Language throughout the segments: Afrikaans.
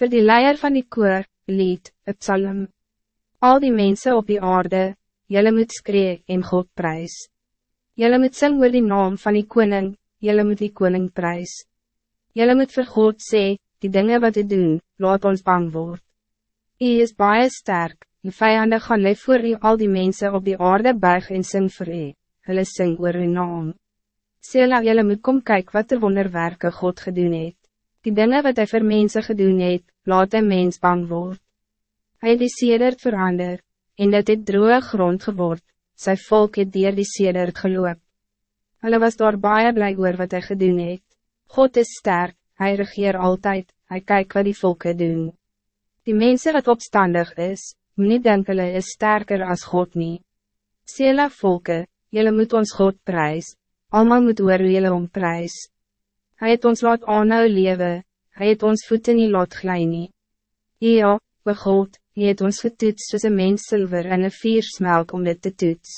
Voor die leier van die koor, lied, het psalm. Al die mensen op die aarde, jullie moet skree en God prijs. Jullie moet sing oor die naam van die koning, jullie moet die koning prijs. Jullie moet vir God sê, die dingen wat hij doen, laat ons bang word. Hij is baie sterk, die vijanden gaan leef voor u al die mensen op die aarde buig en sing vir u, hulle sing oor uw naam. Sela jullie moet kom kyk wat er wonderwerke God gedoen het. Die dingen wat hij voor mensen gedoen het, laat een mens bang word. Hij die sedert verander, en dat het droge grond geword, sy volk het dier die sedert geloop. Hulle was daar baie blij oor wat hij gedoen het. God is sterk, hij regeer altijd, hij kijkt wat die volken doen. Die mensen wat opstandig is, moet niet denken hulle is sterker als God niet. Sela volke, jullie moet ons God prijs, allemaal moet oor jullie om prijs. Hij het ons laat aanhou lewe, hy het ons voeten nie laat glij nie. Ja, we God, hy het ons getoets soos een mens silver en een viersmelk om dit te toets.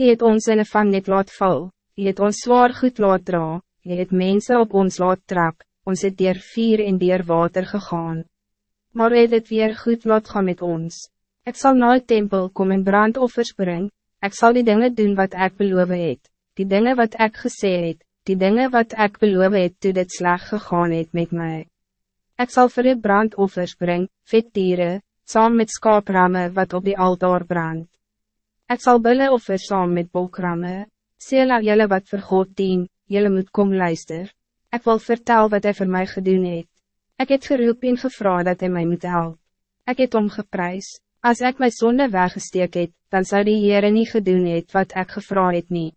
Hy het ons in een vangnet laat val, hy het ons zwaar goed laat dra, hy het mensen op ons laat trap, ons het dier vier en dier water gegaan. Maar hy het het weer goed laat gaan met ons. Ik zal naar het tempel komen en brandoffers brengen, ik zal die dingen doen wat ik beloof het, die dingen wat ik gesê het, die dingen wat ik beloof het toe dit sleg gegaan het met mij. Ik zal voor u brandoffers brengen, vetdieren, saam met skaapramme wat op die altaar brand. Ik zal bulle offers saam met bolkramme, sela jelle wat vir God dien, jelle moet kom luister. Ik wil vertel wat hij voor mij gedoen het. Ik het geroep en gevra dat hij mij moet helpen. Ik het omgeprys, als ik mijn zonde weggesteek het, dan zou die Heere niet gedoen het wat ik gevra het niet.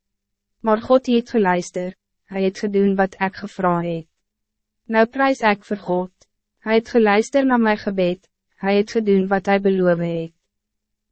Maar God het geluister, hij het gedoen wat ik gevra het. Nou prijs ik voor God, hij het geluister naar mijn gebed, hij het gedoen wat hij beloof het.